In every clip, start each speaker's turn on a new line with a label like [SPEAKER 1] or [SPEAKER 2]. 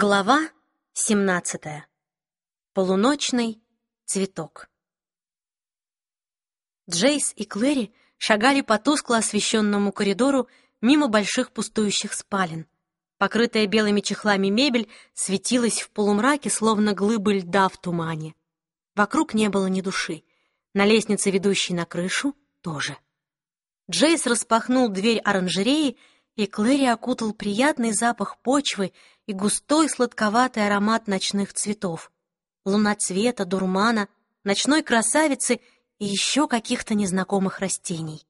[SPEAKER 1] Глава 17. Полуночный цветок. Джейс и Клэри шагали по тускло освещенному коридору мимо больших пустующих спален. Покрытая белыми чехлами мебель светилась в полумраке, словно глыбы льда в тумане. Вокруг не было ни души. На лестнице, ведущей на крышу, тоже. Джейс распахнул дверь оранжереи и Клэри окутал приятный запах почвы и густой сладковатый аромат ночных цветов. Луноцвета, дурмана, ночной красавицы и еще каких-то незнакомых растений.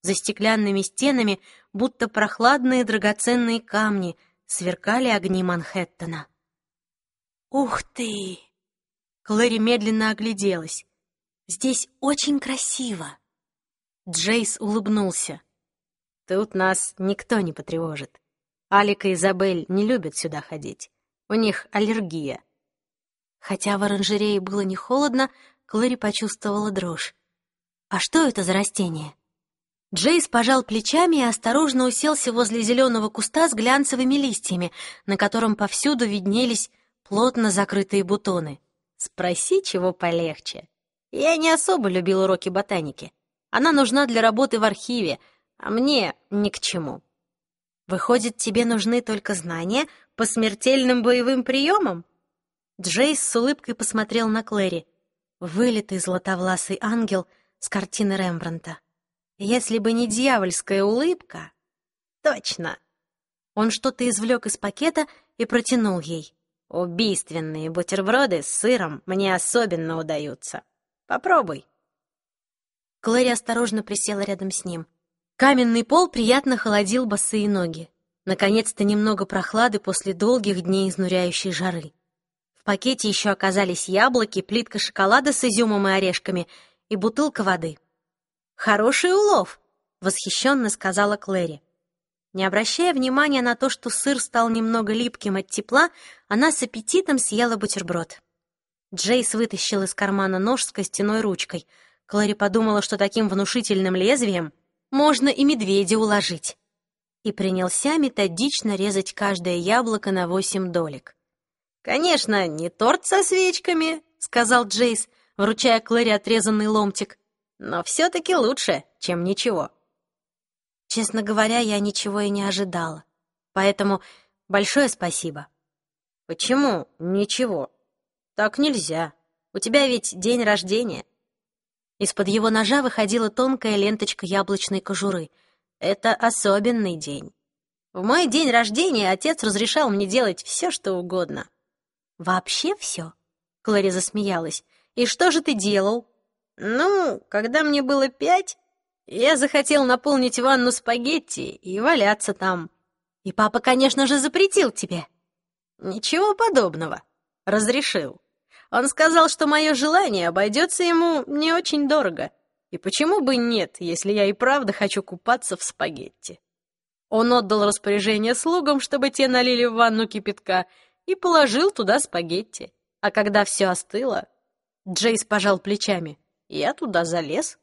[SPEAKER 1] За стеклянными стенами, будто прохладные драгоценные камни, сверкали огни Манхэттена. «Ух ты!» Клэри медленно огляделась. «Здесь очень красиво!» Джейс улыбнулся. Тут нас никто не потревожит. Алика и Изабель не любят сюда ходить. У них аллергия. Хотя в оранжерее было не холодно, Клэри почувствовала дрожь. «А что это за растение?» Джейс пожал плечами и осторожно уселся возле зеленого куста с глянцевыми листьями, на котором повсюду виднелись плотно закрытые бутоны. «Спроси, чего полегче. Я не особо любил уроки ботаники. Она нужна для работы в архиве, а мне ни к чему. Выходит, тебе нужны только знания по смертельным боевым приемам? Джейс с улыбкой посмотрел на Клэри. Вылитый златовласый ангел с картины Рембранта. Если бы не дьявольская улыбка... Точно. Он что-то извлек из пакета и протянул ей. Убийственные бутерброды с сыром мне особенно удаются. Попробуй. Клэри осторожно присела рядом с ним. Каменный пол приятно холодил босые ноги. Наконец-то немного прохлады после долгих дней изнуряющей жары. В пакете еще оказались яблоки, плитка шоколада с изюмом и орешками и бутылка воды. «Хороший улов!» — восхищенно сказала Клэри. Не обращая внимания на то, что сыр стал немного липким от тепла, она с аппетитом съела бутерброд. Джейс вытащил из кармана нож с костяной ручкой. Клэри подумала, что таким внушительным лезвием можно и медведя уложить. И принялся методично резать каждое яблоко на восемь долек. «Конечно, не торт со свечками», — сказал Джейс, вручая Клэри отрезанный ломтик, «но все-таки лучше, чем ничего». Честно говоря, я ничего и не ожидала. Поэтому большое спасибо. Почему ничего? Так нельзя. У тебя ведь день рождения. Из-под его ножа выходила тонкая ленточка яблочной кожуры. Это особенный день. В мой день рождения отец разрешал мне делать все, что угодно. «Вообще все?» — Клэри засмеялась. «И что же ты делал?» «Ну, когда мне было пять, я захотел наполнить ванну спагетти и валяться там. И папа, конечно же, запретил тебе». «Ничего подобного. Разрешил. Он сказал, что мое желание обойдется ему не очень дорого. И почему бы нет, если я и правда хочу купаться в спагетти? Он отдал распоряжение слугам, чтобы те налили в ванну кипятка, и положил туда спагетти. А когда все остыло, Джейс пожал плечами. Я туда залез.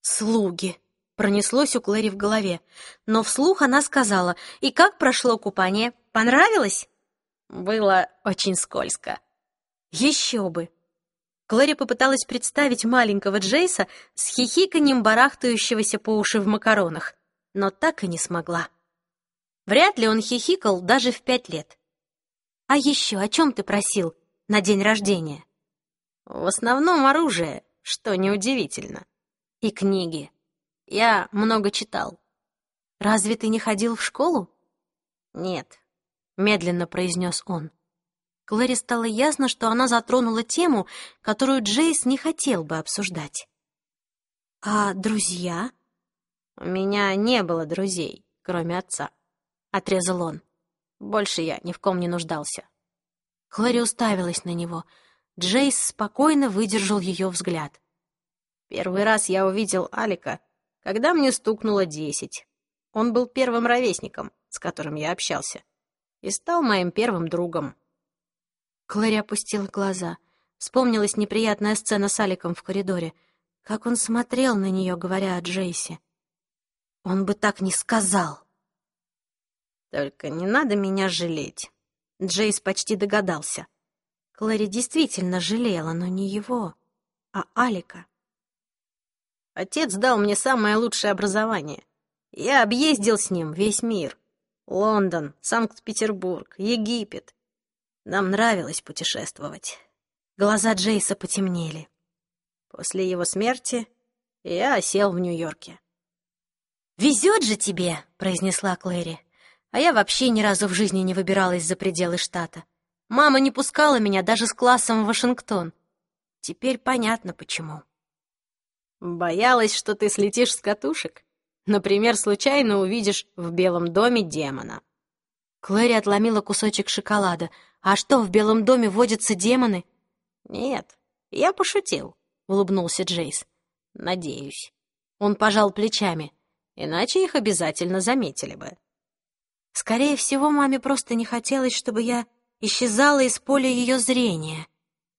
[SPEAKER 1] «Слуги!» — пронеслось у Клэри в голове. Но вслух она сказала, «И как прошло купание? Понравилось?» «Было очень скользко», еще бы! Клэри попыталась представить маленького Джейса с хихиканьем барахтающегося по уши в макаронах, но так и не смогла. Вряд ли он хихикал даже в пять лет. «А еще о чем ты просил на день рождения?» «В основном оружие, что неудивительно. И книги. Я много читал». «Разве ты не ходил в школу?» «Нет», — медленно произнес он. Клэри стало ясно, что она затронула тему, которую Джейс не хотел бы обсуждать. «А друзья?» «У меня не было друзей, кроме отца», — отрезал он. «Больше я ни в ком не нуждался». Клэри уставилась на него. Джейс спокойно выдержал ее взгляд. «Первый раз я увидел Алика, когда мне стукнуло десять. Он был первым ровесником, с которым я общался, и стал моим первым другом. Клэри опустила глаза. Вспомнилась неприятная сцена с Аликом в коридоре. Как он смотрел на нее, говоря о Джейсе. Он бы так не сказал. «Только не надо меня жалеть. Джейс почти догадался. Клэри действительно жалела, но не его, а Алика. Отец дал мне самое лучшее образование. Я объездил с ним весь мир. Лондон, Санкт-Петербург, Египет. Нам нравилось путешествовать. Глаза Джейса потемнели. После его смерти я осел в Нью-Йорке. «Везет же тебе!» — произнесла Клэри. «А я вообще ни разу в жизни не выбиралась за пределы штата. Мама не пускала меня даже с классом в Вашингтон. Теперь понятно, почему». «Боялась, что ты слетишь с катушек? Например, случайно увидишь в Белом доме демона». Клэри отломила кусочек шоколада. «А что, в Белом доме водятся демоны?» «Нет, я пошутил», — улыбнулся Джейс. «Надеюсь». Он пожал плечами. «Иначе их обязательно заметили бы». Скорее всего, маме просто не хотелось, чтобы я исчезала из поля ее зрения.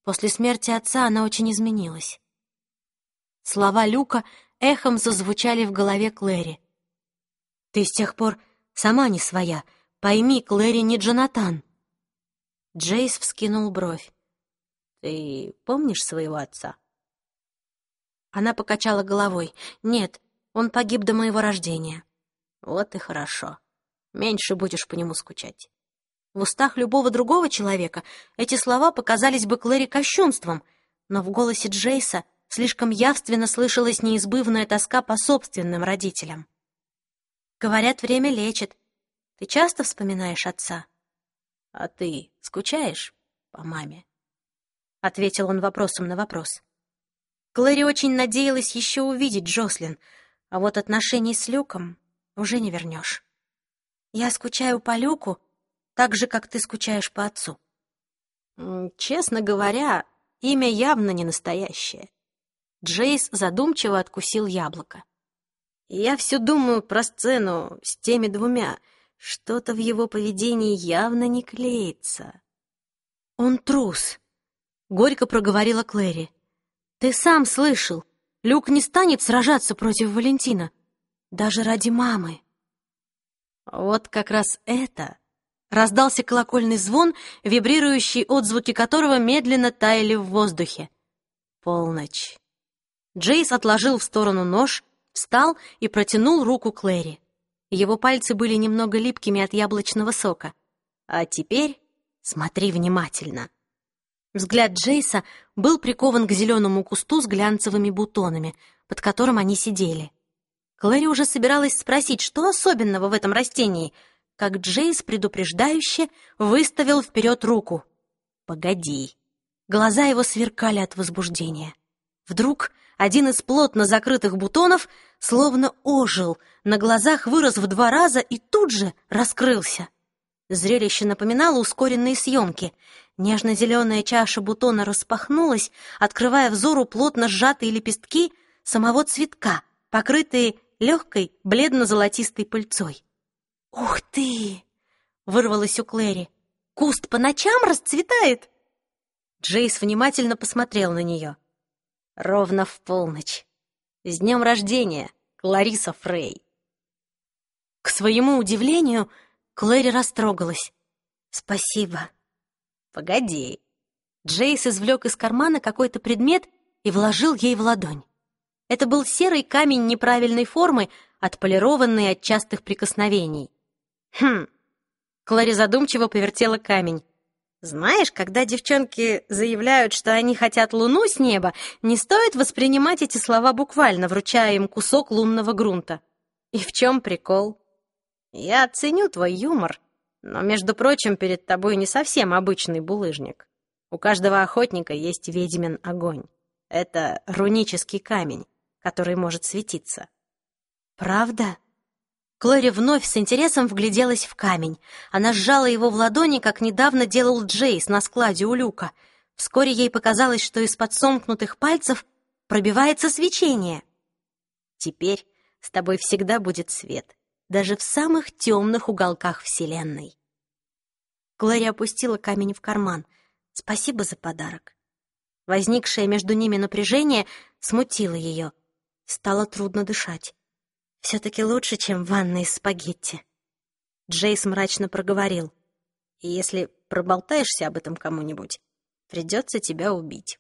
[SPEAKER 1] После смерти отца она очень изменилась. Слова Люка эхом зазвучали в голове Клэри. «Ты с тех пор сама не своя. Пойми, Клэри не Джонатан». Джейс вскинул бровь. Ты помнишь своего отца?» Она покачала головой. «Нет, он погиб до моего рождения». «Вот и хорошо. Меньше будешь по нему скучать». В устах любого другого человека эти слова показались бы Клэри кощунством, но в голосе Джейса слишком явственно слышалась неизбывная тоска по собственным родителям. «Говорят, время лечит. Ты часто вспоминаешь отца?» «А ты скучаешь по маме?» — ответил он вопросом на вопрос. Клэри очень надеялась еще увидеть Джослин, а вот отношений с Люком уже не вернешь. Я скучаю по Люку так же, как ты скучаешь по отцу. Честно говоря, имя явно не настоящее. Джейс задумчиво откусил яблоко. Я все думаю про сцену с теми двумя. Что-то в его поведении явно не клеится. Он трус, Горько проговорила Клэри. «Ты сам слышал. Люк не станет сражаться против Валентина. Даже ради мамы». Вот как раз это... Раздался колокольный звон, вибрирующий отзвуки которого медленно таяли в воздухе. Полночь. Джейс отложил в сторону нож, встал и протянул руку Клэри. Его пальцы были немного липкими от яблочного сока. А теперь смотри внимательно. Взгляд Джейса был прикован к зеленому кусту с глянцевыми бутонами, под которым они сидели. Клэри уже собиралась спросить, что особенного в этом растении, как Джейс предупреждающе выставил вперед руку. «Погоди». Глаза его сверкали от возбуждения. Вдруг один из плотно закрытых бутонов словно ожил, на глазах вырос в два раза и тут же раскрылся. Зрелище напоминало ускоренные съемки. Нежно-зеленая чаша бутона распахнулась, открывая взору плотно сжатые лепестки самого цветка, покрытые легкой бледно-золотистой пыльцой. «Ух ты!» — вырвалось у Клэри. «Куст по ночам расцветает?» Джейс внимательно посмотрел на нее. «Ровно в полночь. С днем рождения, Клариса Фрей!» К своему удивлению, Клэри растрогалась. «Спасибо». «Погоди». Джейс извлек из кармана какой-то предмет и вложил ей в ладонь. Это был серый камень неправильной формы, отполированный от частых прикосновений. «Хм». Клэри задумчиво повертела камень. Знаешь, когда девчонки заявляют, что они хотят луну с неба, не стоит воспринимать эти слова буквально, вручая им кусок лунного грунта. И в чем прикол? Я ценю твой юмор, но, между прочим, перед тобой не совсем обычный булыжник. У каждого охотника есть ведьмин огонь. Это рунический камень, который может светиться. Правда? Клэри вновь с интересом вгляделась в камень. Она сжала его в ладони, как недавно делал Джейс на складе у люка. Вскоре ей показалось, что из-под сомкнутых пальцев пробивается свечение. Теперь с тобой всегда будет свет, даже в самых темных уголках Вселенной. Глория опустила камень в карман. «Спасибо за подарок». Возникшее между ними напряжение смутило ее. Стало трудно дышать. «Все-таки лучше, чем ванна из спагетти». Джейс мрачно проговорил.
[SPEAKER 2] И если проболтаешься об этом кому-нибудь, придется тебя убить.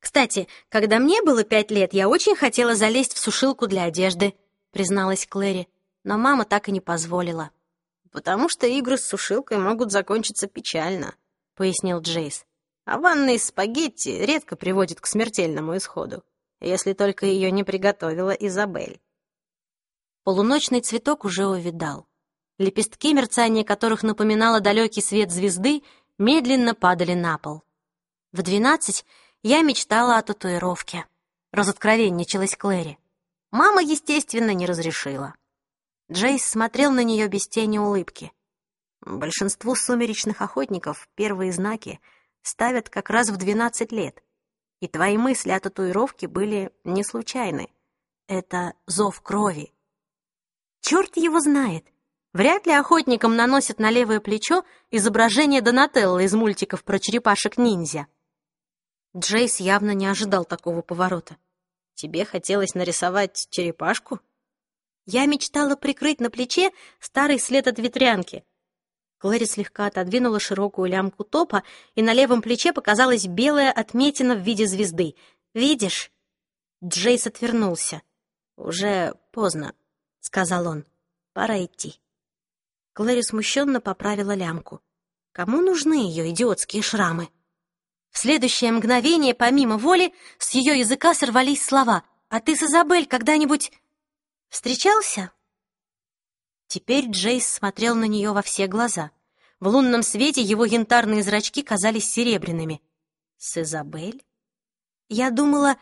[SPEAKER 1] Кстати, когда мне было пять лет, я очень хотела залезть в сушилку для одежды, призналась Клэри, но мама так и не позволила.
[SPEAKER 2] Потому что игры с сушилкой могут закончиться печально, пояснил Джейс. А ванна из спагетти редко приводит к смертельному исходу, если только ее не приготовила Изабель.
[SPEAKER 1] Полуночный цветок уже увидал. Лепестки, мерцания которых напоминало далекий свет звезды, медленно падали на пол. В двенадцать я мечтала о татуировке. Разоткровенничалась Клэри. Мама, естественно, не разрешила. Джейс смотрел на нее без тени улыбки. Большинству сумеречных охотников первые знаки ставят как раз в 12 лет. И твои мысли о татуировке были не случайны. Это зов крови. Черт его знает. Вряд ли охотникам наносят на левое плечо изображение Донателло из мультиков про черепашек-ниндзя. Джейс явно не ожидал такого поворота.
[SPEAKER 2] «Тебе хотелось нарисовать черепашку?»
[SPEAKER 1] Я мечтала прикрыть на плече старый след от ветрянки. Клэри слегка отодвинула широкую лямку топа, и на левом плече показалась белая отметина в виде звезды. «Видишь?» Джейс отвернулся. «Уже поздно», — сказал он. «Пора идти». Клэри смущенно поправила лямку. Кому нужны ее идиотские шрамы? В следующее мгновение, помимо воли, с ее языка сорвались слова. «А ты с Изабель когда-нибудь встречался?» Теперь Джейс смотрел на нее во все глаза. В лунном свете его янтарные зрачки казались серебряными. «С Изабель?» Я думала...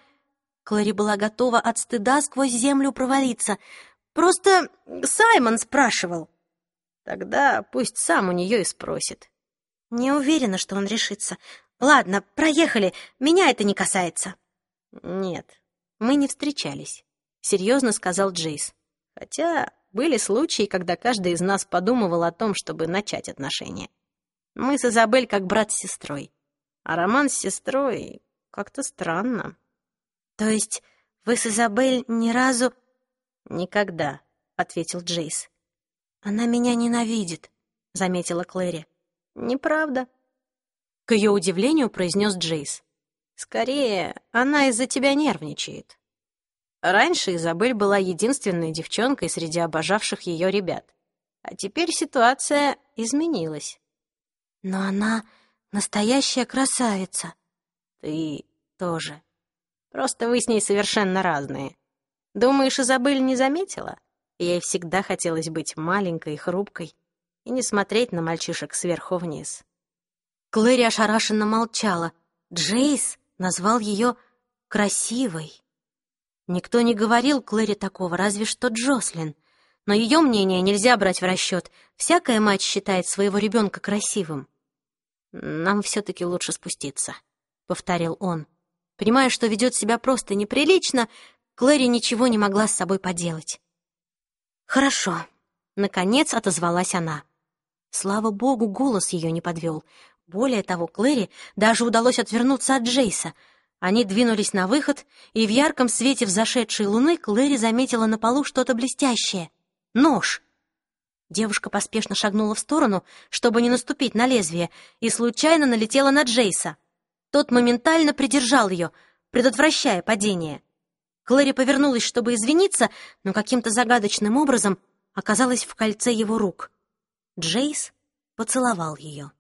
[SPEAKER 1] Клэри была готова от стыда сквозь землю провалиться. «Просто Саймон спрашивал».
[SPEAKER 2] «Тогда пусть сам у нее и спросит».
[SPEAKER 1] Не уверена, что он решится. Ладно, проехали. Меня это не касается.
[SPEAKER 2] Нет, мы не встречались, серьезно сказал Джейс. Хотя были случаи, когда каждый из нас подумывал о том, чтобы начать отношения. Мы с Изабель как брат с сестрой. А роман с сестрой как-то странно.
[SPEAKER 1] То есть вы с Изабель ни разу...
[SPEAKER 2] Никогда, ответил Джейс.
[SPEAKER 1] Она меня ненавидит, заметила Клэри.
[SPEAKER 2] Неправда,
[SPEAKER 1] к ее удивлению произнес Джейс.
[SPEAKER 2] «Скорее, она из-за тебя нервничает. Раньше Изабель была единственной девчонкой среди обожавших ее ребят. А теперь ситуация изменилась.
[SPEAKER 1] Но она настоящая красавица.
[SPEAKER 2] Ты тоже. Просто вы с ней совершенно разные. Думаешь, Изабель не заметила? Ей всегда хотелось быть маленькой и хрупкой и не смотреть на мальчишек сверху вниз.
[SPEAKER 1] Клэри ошарашенно молчала. Джейс назвал ее красивой. Никто не говорил Клэри такого, разве что Джослин. Но ее мнение нельзя брать в расчет. Всякая мать считает своего ребенка красивым. «Нам все-таки лучше спуститься», — повторил он. Понимая, что ведет себя просто неприлично, Клэри ничего не могла с собой поделать. «Хорошо», — наконец отозвалась она. Слава богу, голос ее не подвел. Более того, Клэри даже удалось отвернуться от Джейса. Они двинулись на выход, и в ярком свете взошедшей луны Клэри заметила на полу что-то блестящее. Нож! Девушка поспешно шагнула в сторону, чтобы не наступить на лезвие, и случайно налетела на Джейса. Тот моментально придержал ее, предотвращая падение. Клэри повернулась, чтобы извиниться, но каким-то загадочным образом оказалась в кольце его рук. Джейс поцеловал ее.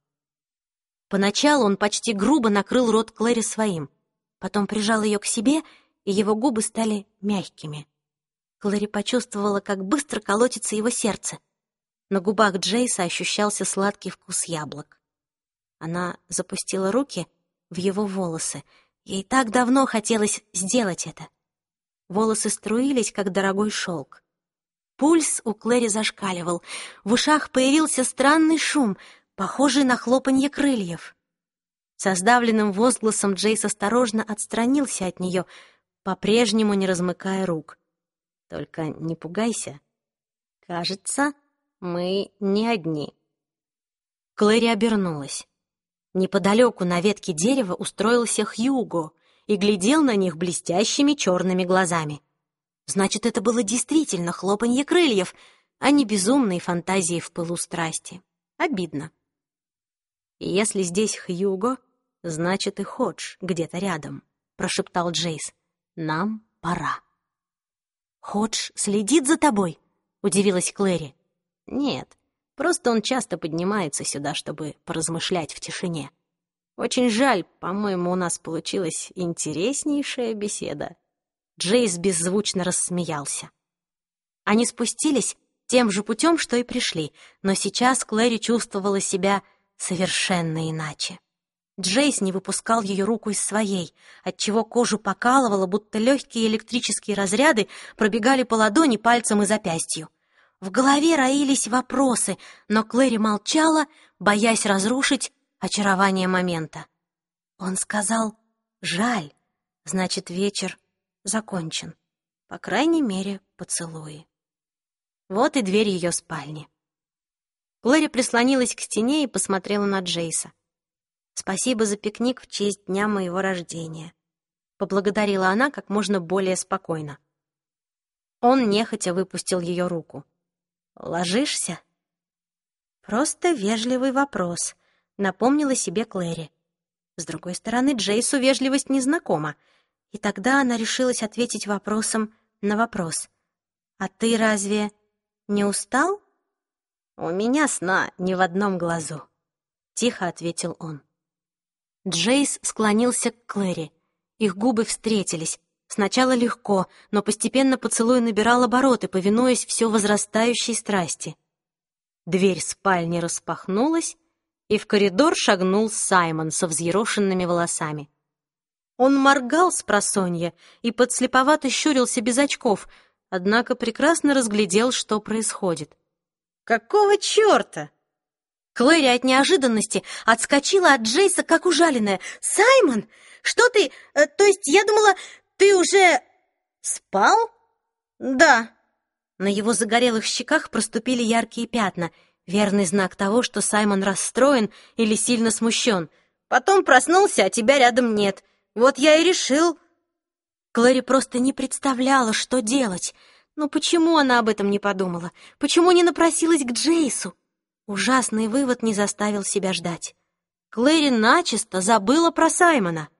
[SPEAKER 1] Поначалу он почти грубо накрыл рот Клэри своим, потом прижал ее к себе, и его губы стали мягкими. Клэри почувствовала, как быстро колотится его сердце. На губах Джейса ощущался сладкий вкус яблок. Она запустила руки в его волосы. Ей так давно хотелось сделать это. Волосы струились, как дорогой шелк. Пульс у Клэри зашкаливал. В ушах появился странный шум — похожий на хлопанье крыльев. Со сдавленным возгласом Джейс осторожно отстранился от нее, по-прежнему не размыкая рук. «Только не пугайся. Кажется, мы не одни». Клэри обернулась. Неподалеку на ветке дерева устроился Хьюго и глядел на них блестящими черными глазами. Значит, это было действительно хлопанье крыльев, а не безумные фантазии в пылу страсти. Обидно.
[SPEAKER 2] Если здесь Хьюго, значит и Ходж где-то рядом, прошептал Джейс. Нам пора.
[SPEAKER 1] Ходж следит за тобой? удивилась Клэри.
[SPEAKER 2] Нет, просто он часто поднимается сюда, чтобы поразмышлять в тишине. Очень жаль, по-моему, у нас получилась интереснейшая беседа.
[SPEAKER 1] Джейс беззвучно рассмеялся. Они спустились тем же путем, что и пришли, но сейчас Клэри чувствовала себя совершенно иначе. Джейс не выпускал ее руку из своей, отчего кожу покалывало, будто легкие электрические разряды пробегали по ладони, пальцем и запястью. В голове роились вопросы, но Клэри молчала, боясь разрушить очарование момента. Он сказал «Жаль, значит, вечер закончен. По крайней мере, поцелуи». Вот и дверь ее спальни. Глори прислонилась к стене и посмотрела на Джейса. «Спасибо за пикник в честь дня моего рождения», — поблагодарила она как можно более спокойно. Он нехотя выпустил ее руку. «Ложишься?» «Просто вежливый вопрос», — напомнила себе Клэри. С другой стороны, Джейсу вежливость незнакома, и тогда она решилась ответить вопросом на вопрос. «А ты разве не устал?» «У меня сна ни в одном глазу», — тихо ответил он. Джейс склонился к Клэри. Их губы встретились. Сначала легко, но постепенно поцелуй набирал обороты, повинуясь все возрастающей страсти. Дверь спальни распахнулась, и в коридор шагнул Саймон со взъерошенными волосами. Он моргал с просонья и подслеповато щурился без очков, однако прекрасно разглядел, что происходит.
[SPEAKER 2] «Какого черта?»
[SPEAKER 1] Клэри от неожиданности отскочила от Джейса, как ужаленная. «Саймон, что ты... Э, то есть я думала, ты уже... спал?»
[SPEAKER 2] «Да».
[SPEAKER 1] На его загорелых щеках проступили яркие пятна, верный знак того, что Саймон расстроен или сильно смущен.
[SPEAKER 2] «Потом проснулся, а тебя рядом нет. Вот я и решил...»
[SPEAKER 1] Клэри просто не представляла, что делать. Но почему она об этом не подумала? Почему не напросилась к Джейсу? Ужасный вывод не заставил себя ждать. Клэри начисто забыла про Саймона.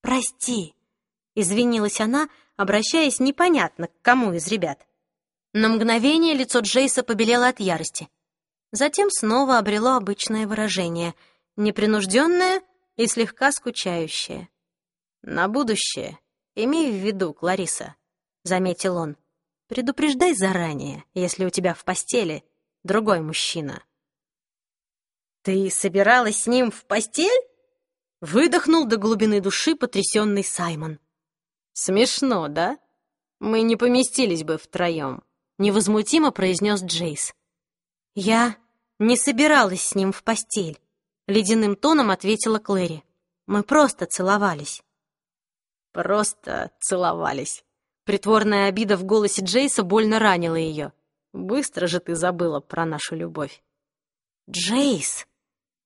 [SPEAKER 1] «Прости», — извинилась она, обращаясь непонятно к кому из ребят. На мгновение лицо Джейса побелело от ярости. Затем снова обрело обычное выражение, непринужденное и слегка скучающее.
[SPEAKER 2] «На будущее имей в виду, Клариса», — заметил он.
[SPEAKER 1] «Предупреждай заранее, если у тебя в постели другой мужчина».
[SPEAKER 2] «Ты собиралась с ним в постель?»
[SPEAKER 1] Выдохнул до глубины души потрясенный Саймон.
[SPEAKER 2] «Смешно, да? Мы не поместились бы втроем», — невозмутимо произнес Джейс.
[SPEAKER 1] «Я не собиралась с ним в постель», — ледяным тоном ответила Клэри. «Мы просто целовались».
[SPEAKER 2] «Просто целовались».
[SPEAKER 1] Притворная обида в голосе Джейса больно ранила ее.
[SPEAKER 2] Быстро же ты забыла про нашу любовь.
[SPEAKER 1] Джейс!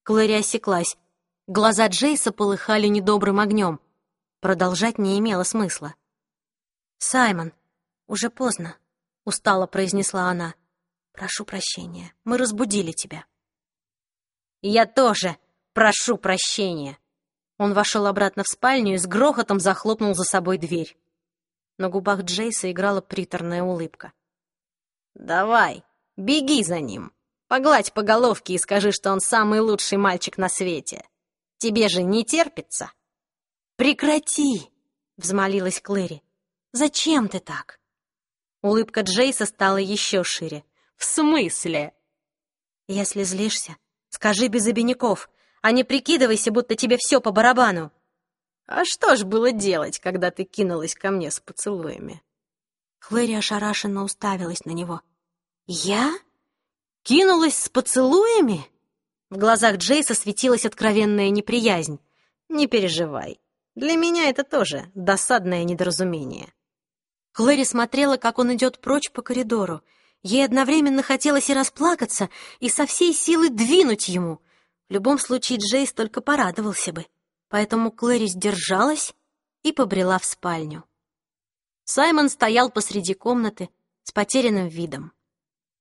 [SPEAKER 1] Клэри осеклась. Глаза Джейса полыхали недобрым огнем. Продолжать не имело смысла. «Саймон, уже поздно», — устало произнесла она. «Прошу прощения, мы разбудили тебя».
[SPEAKER 2] «Я тоже прошу прощения».
[SPEAKER 1] Он вошел обратно в спальню и с грохотом захлопнул за собой дверь. На губах Джейса играла приторная улыбка.
[SPEAKER 2] «Давай, беги за ним. Погладь по головке и скажи, что он самый лучший мальчик на свете. Тебе же не терпится?»
[SPEAKER 1] «Прекрати!» — взмолилась Клэри. «Зачем ты так?» Улыбка Джейса стала еще шире.
[SPEAKER 2] «В смысле?»
[SPEAKER 1] «Если злишься, скажи без обиняков, а не прикидывайся, будто тебе все по барабану».
[SPEAKER 2] «А что ж было делать, когда ты кинулась ко мне с поцелуями?»
[SPEAKER 1] Клэри ошарашенно уставилась на него. «Я? Кинулась с поцелуями?» В глазах Джейса светилась откровенная неприязнь.
[SPEAKER 2] «Не переживай. Для меня это тоже досадное недоразумение».
[SPEAKER 1] Клэри смотрела, как он идет прочь по коридору. Ей одновременно хотелось и расплакаться, и со всей силы двинуть ему. В любом случае Джейс только порадовался бы. Поэтому Клэри сдержалась и побрела в спальню. Саймон стоял посреди комнаты с потерянным видом.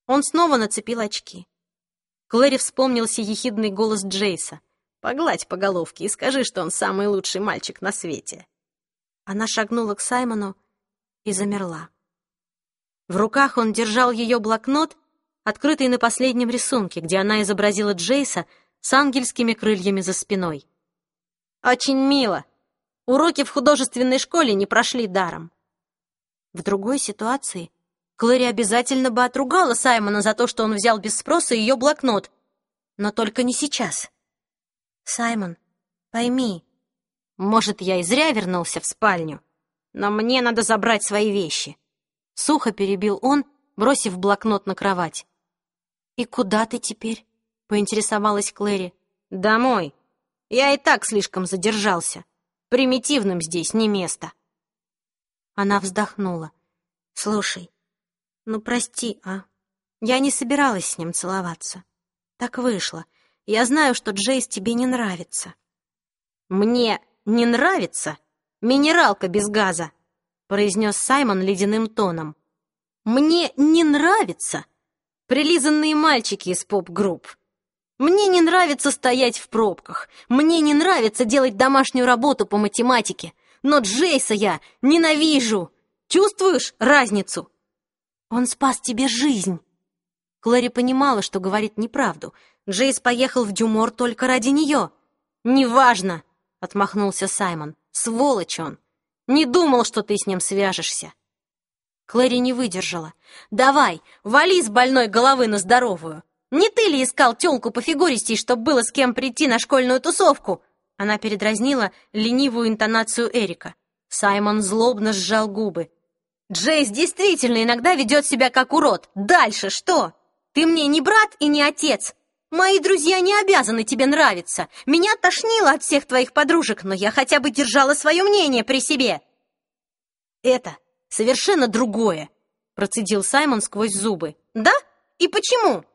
[SPEAKER 1] Он снова нацепил очки.
[SPEAKER 2] Клэри вспомнился ехидный голос Джейса. «Погладь по головке и скажи, что он самый лучший мальчик на свете». Она шагнула к Саймону и замерла. В руках он держал ее блокнот, открытый на последнем рисунке, где она изобразила Джейса с ангельскими крыльями за спиной. «Очень мило. Уроки в художественной школе не прошли даром». В другой ситуации Клэри обязательно бы отругала Саймона за то, что он взял без спроса ее блокнот. Но только не сейчас. «Саймон, пойми, может, я и зря вернулся в спальню, но мне надо забрать свои вещи». Сухо перебил он, бросив блокнот на кровать. «И куда ты теперь?» — поинтересовалась Клэри. «Домой. Я и так слишком задержался. Примитивным здесь не место». Она вздохнула. «Слушай, ну, прости, а? Я не собиралась с ним целоваться. Так вышло. Я знаю, что Джейс тебе не нравится. Мне не нравится минералка без газа, произнес Саймон ледяным тоном. Мне не нравятся прилизанные мальчики из поп-групп. Мне не нравится стоять в пробках. Мне не нравится делать домашнюю работу по математике. Но Джейса я ненавижу. Чувствуешь разницу? Он спас тебе жизнь!» Клэри понимала, что говорит неправду. Джейс поехал в Дюмор только ради нее. «Неважно!» — отмахнулся Саймон. «Сволочь он! Не думал, что ты с ним свяжешься!» Клэри не выдержала. «Давай, вали с больной головы на здоровую! Не ты ли искал тёлку по фигуристей, чтобы было с кем прийти на школьную тусовку?» Она передразнила ленивую интонацию Эрика. Саймон злобно сжал губы. Джейс действительно иногда ведет себя как урод. Дальше что? Ты мне не брат и не отец. Мои друзья не обязаны тебе нравиться. Меня тошнило от всех твоих подружек, но я хотя бы держала свое мнение при себе. Это совершенно другое, процедил Саймон сквозь зубы. Да? И почему?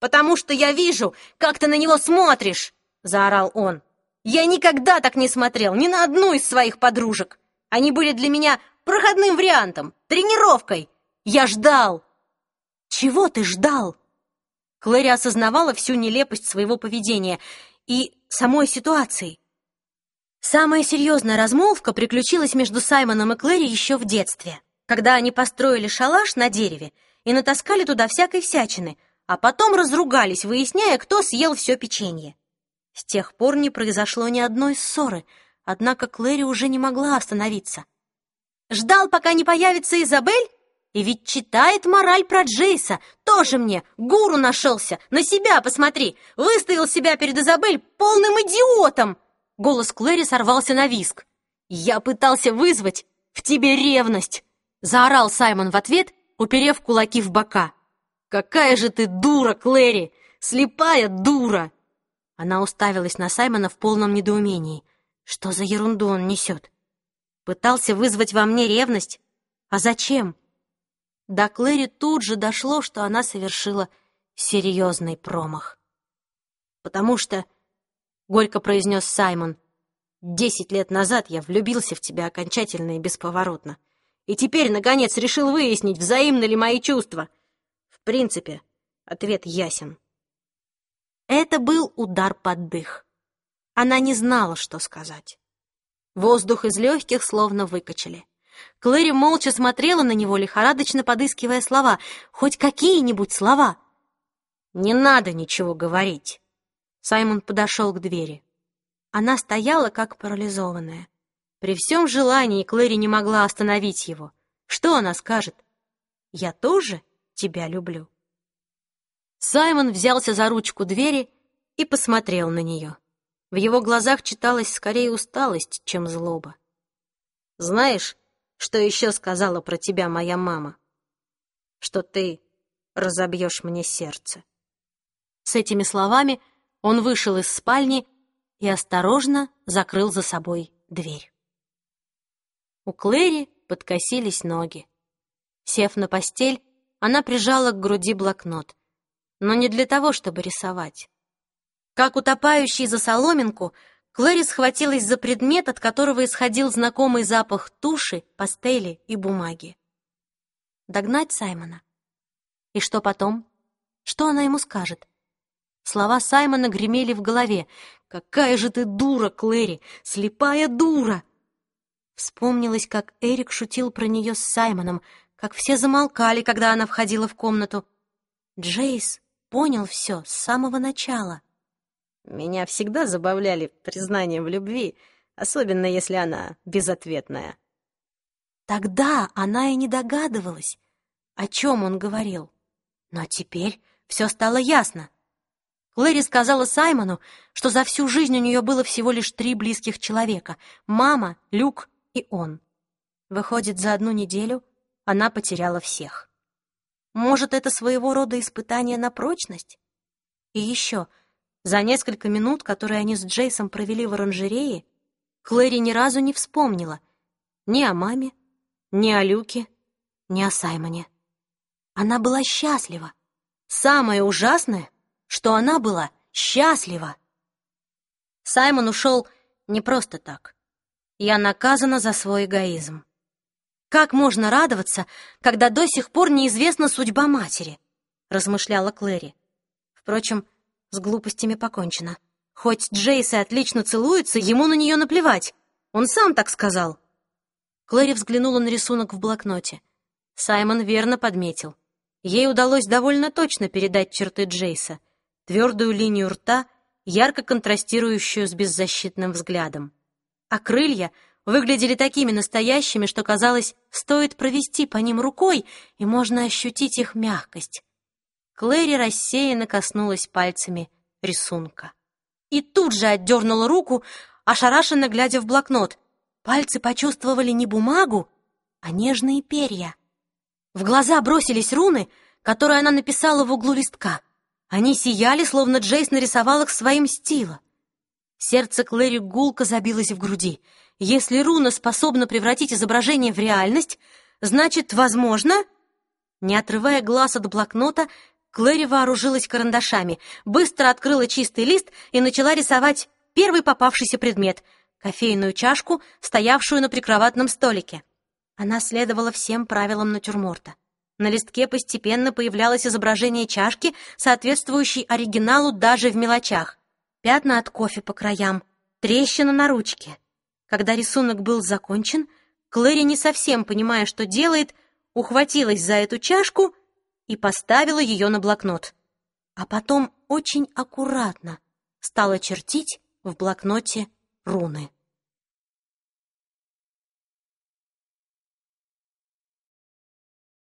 [SPEAKER 2] Потому что я вижу, как ты на него смотришь, заорал он. Я никогда так не смотрел ни на одну из своих подружек. Они были для меня проходным вариантом, тренировкой. Я ждал. Чего ты ждал? Клэри осознавала всю нелепость своего поведения и самой ситуации. Самая серьезная размолвка приключилась между Саймоном и Клэри еще в детстве, когда они построили шалаш на дереве и натаскали туда всякой всячины, а потом разругались, выясняя, кто съел все печенье. С тех пор не произошло ни одной ссоры, однако Клэри уже не могла остановиться. Ждал, пока не появится Изабель? И ведь читает мораль про Джейса. Тоже мне гуру нашелся. На себя посмотри. Выставил себя перед Изабель полным идиотом. Голос Клэри сорвался на виск. Я пытался вызвать в тебе ревность. Заорал Саймон в ответ, уперев кулаки в бока. Какая же ты дура, Клэри! Слепая дура! Она уставилась на Саймона в полном недоумении. Что за ерунду он несет? Пытался вызвать во мне ревность? А зачем? До Клэри тут же дошло, что она совершила серьезный промах. «Потому что...» — горько произнес Саймон. «Десять лет назад я влюбился в тебя окончательно и бесповоротно. И теперь, наконец, решил выяснить, взаимны ли мои чувства. В принципе, ответ ясен». Это был удар под дых. Она не знала, что сказать. Воздух из легких словно выкачали. Клэри молча смотрела на него, лихорадочно подыскивая слова. Хоть какие-нибудь слова. «Не надо ничего говорить». Саймон подошел к двери. Она стояла, как парализованная. При всем желании Клэри не могла остановить его. Что она скажет? «Я тоже тебя люблю». Саймон взялся за ручку двери и посмотрел на нее. В его глазах читалась скорее усталость, чем злоба. «Знаешь, что еще сказала про тебя моя мама? Что ты разобьешь мне сердце». С этими словами он вышел из спальни и осторожно закрыл за собой дверь. У Клэри подкосились ноги. Сев на постель, она прижала к груди блокнот, но не для того, чтобы рисовать. Как утопающий за соломинку, Клэри схватилась за предмет, от которого исходил знакомый запах туши, пастели и бумаги. Догнать Саймона? И что потом? Что она ему скажет?
[SPEAKER 1] Слова Саймона гремели в голове. «Какая же ты дура, Клэри! Слепая дура!» Вспомнилось, как Эрик шутил про нее с Саймоном, как все замолкали, когда она входила в комнату. Джейс понял все с самого начала.
[SPEAKER 2] Меня всегда забавляли признания в любви, особенно если она безответная.
[SPEAKER 1] Тогда она и не догадывалась, о чем он говорил. Но теперь все стало ясно. Клэри сказала Саймону, что за всю жизнь у нее было всего лишь три близких человека — мама, Люк и он. Выходит, за одну неделю она потеряла всех. Может, это своего рода испытание на прочность? И еще, за несколько минут, которые они с Джейсом провели в оранжерее, Клэри ни разу не вспомнила ни о маме, ни о Люке, ни о Саймоне. Она была счастлива. Самое ужасное, что она была счастлива. Саймон ушел не просто так. Я наказана за свой эгоизм. Как можно радоваться, когда до сих пор неизвестна судьба матери? размышляла Клэри. Впрочем, с глупостями покончено. Хоть Джейс и отлично целуется, ему на нее наплевать. Он сам так сказал. Клэри взглянула на рисунок в блокноте. Саймон верно подметил. Ей удалось довольно точно передать черты Джейса. Твердую линию рта, ярко контрастирующую с беззащитным взглядом. А крылья выглядели такими настоящими, что казалось, стоит провести по ним рукой, и можно ощутить их мягкость. Клэри рассеянно коснулась пальцами рисунка. И тут же отдернула руку, ошарашенно глядя в блокнот. Пальцы почувствовали не бумагу, а нежные перья. В глаза бросились руны, которые она написала в углу листка. Они сияли, словно Джейс нарисовал их своим стилом. Сердце Клэри гулко забилось в груди. Если руна способна превратить изображение в реальность, значит, возможно... Не отрывая глаз от блокнота, Клэри вооружилась карандашами, быстро открыла чистый лист и начала рисовать первый попавшийся предмет — кофейную чашку, стоявшую на прикроватном столике. Она следовала всем правилам натюрморта. На листке постепенно появлялось изображение чашки, соответствующей оригиналу даже в мелочах. Пятна от кофе по краям, трещина на ручке. Когда рисунок был закончен, Клэри, не совсем понимая, что делает, ухватилась за эту чашку и поставила ее на блокнот. А потом очень аккуратно стала чертить в блокноте руны.